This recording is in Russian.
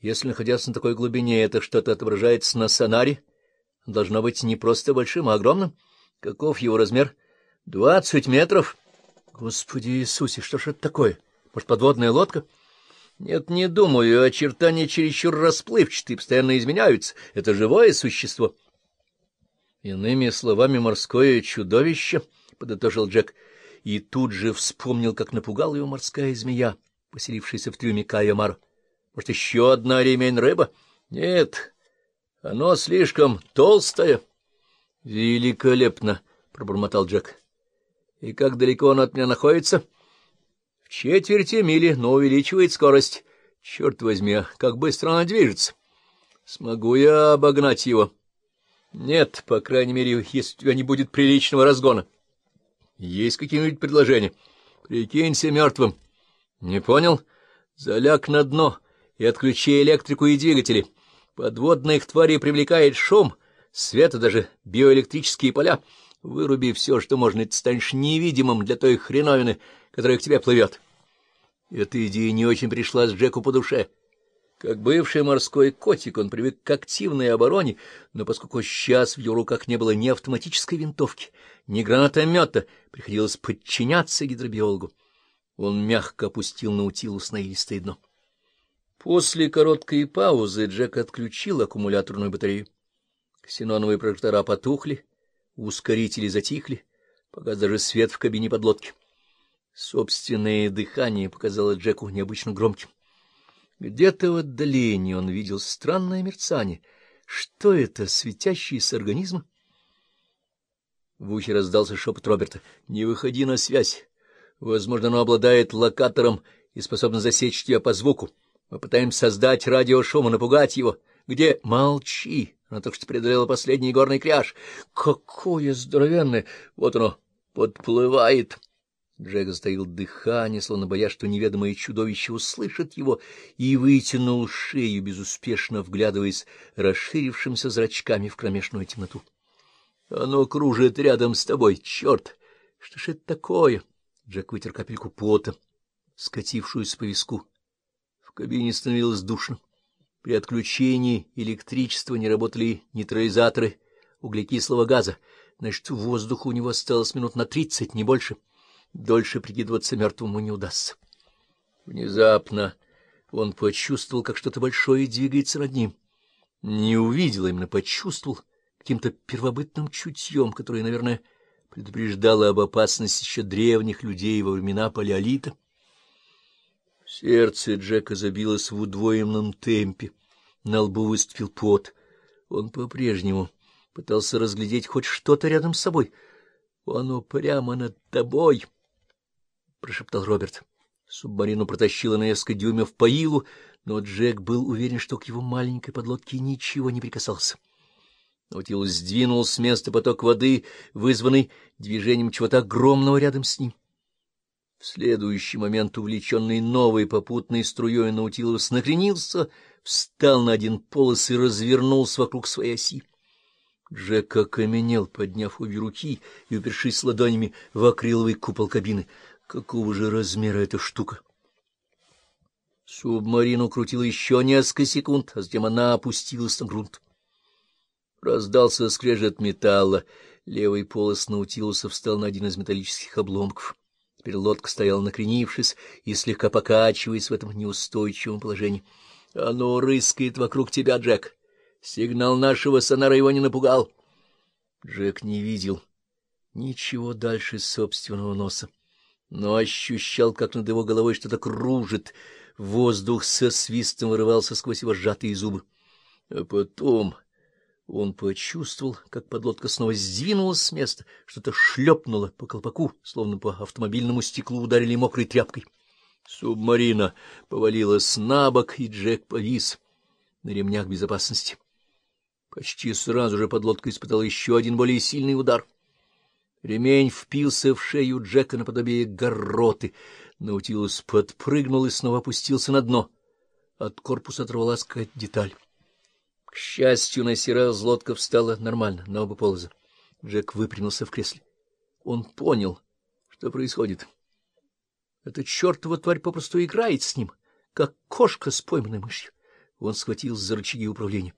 Если, находясь на такой глубине, это что-то отображается на сонаре, должно быть не просто большим, а огромным. Каков его размер? Двадцать метров. Господи Иисусе, что ж это такое? Может, подводная лодка? Нет, не думаю. Очертания чересчур расплывчатые, постоянно изменяются. Это живое существо. Иными словами, морское чудовище, — подытожил Джек, и тут же вспомнил, как напугала его морская змея, поселившаяся в трюме Кайо Мару. Может, еще одна ремень рыба? Нет, оно слишком толстое. — Великолепно, — пробормотал Джек. — И как далеко оно от меня находится? — В четверти мили, но увеличивает скорость. Черт возьми, как быстро оно движется. Смогу я обогнать его? — Нет, по крайней мере, если у тебя не будет приличного разгона. — Есть какие-нибудь предложения? — Прикинься мертвым. — Не понял? — Заляг на дно. — и отключи электрику и двигатели. Подводных тварей привлекает шум, свет и даже биоэлектрические поля. Выруби все, что можно, и ты станешь невидимым для той хреновины, которая к тебе плывет. Эта идея не очень пришла с Джеку по душе. Как бывший морской котик, он привык к активной обороне, но поскольку сейчас в его руках не было ни автоматической винтовки, ни гранатомета, приходилось подчиняться гидробиологу. Он мягко опустил на илистое дно. После короткой паузы Джек отключил аккумуляторную батарею. Ксеноновые прожектора потухли, ускорители затихли, погас даже свет в кабине подлодки. Собственное дыхание показало Джеку необычно громким. Где-то в отдалении он видел странное мерцание. Что это, светящиеся организмы? В ухе раздался шепот Роберта. — Не выходи на связь. Возможно, оно обладает локатором и способно засечь тебя по звуку. Мы пытаемся создать радиошум и напугать его. Где? Молчи! Она только что преодолела последний горный кряж. Какое здоровенное! Вот оно подплывает. Джек затаил дыхание, словно боясь, что неведомое чудовище услышит его, и вытянул шею, безуспешно вглядываясь расширившимся зрачками в кромешную темноту. — Оно кружит рядом с тобой, черт! Что ж это такое? Джек вытер капельку пота, скатившуюся по виску кабине становилось душно. При отключении электричества не работали нейтрализаторы углекислого газа, значит, воздуха у него осталось минут на тридцать, не больше. Дольше прикидываться мертвому не удастся. Внезапно он почувствовал, как что-то большое двигается над ним. Не увидел, а именно почувствовал каким-то первобытным чутьем, которое, наверное, предупреждало об опасности еще древних людей во времена палеолита. Сердце Джека забилось в удвоенном темпе. На лбу выступил пот. Он по-прежнему пытался разглядеть хоть что-то рядом с собой. — Оно прямо над тобой! — прошептал Роберт. Субмарину протащило на несколько дюймов по илу, но Джек был уверен, что к его маленькой подлодке ничего не прикасался. Наутилус сдвинул с места поток воды, вызванный движением чего-то огромного рядом с ним. В следующий момент, увлеченный новой попутной струей, Наутилус накренился, встал на один полос и развернулся вокруг своей оси. Джек окаменел, подняв обе руки и упершись ладонями в акриловый купол кабины. Какого же размера эта штука? Субмарину крутило еще несколько секунд, а затем она опустилась на грунт. Раздался скрежет металла. Левый полос Наутилуса встал на один из металлических обломков. Теперь лодка стояла накренившись и слегка покачиваясь в этом неустойчивом положении. — Оно рыскает вокруг тебя, Джек. Сигнал нашего сонара его не напугал. Джек не видел ничего дальше собственного носа, но ощущал, как над его головой что-то кружит. Воздух со свистом вырывался сквозь его сжатые зубы. А потом... Он почувствовал, как подлодка снова сдвинулась с места, что-то шлепнуло по колпаку, словно по автомобильному стеклу ударили мокрой тряпкой. Субмарина повалилась на бок, и Джек повис на ремнях безопасности. Почти сразу же подлодка испытала еще один более сильный удар. Ремень впился в шею Джека наподобие гороты. Наутилус подпрыгнул и снова опустился на дно. От корпуса оторвалась какая-то деталь. К счастью, на сей раз лодка встала нормально, на оба полоза. Джек выпрямился в кресле. Он понял, что происходит. Эта чертова тварь попросту играет с ним, как кошка с пойманной мышью. Он схватил за рычаги управления.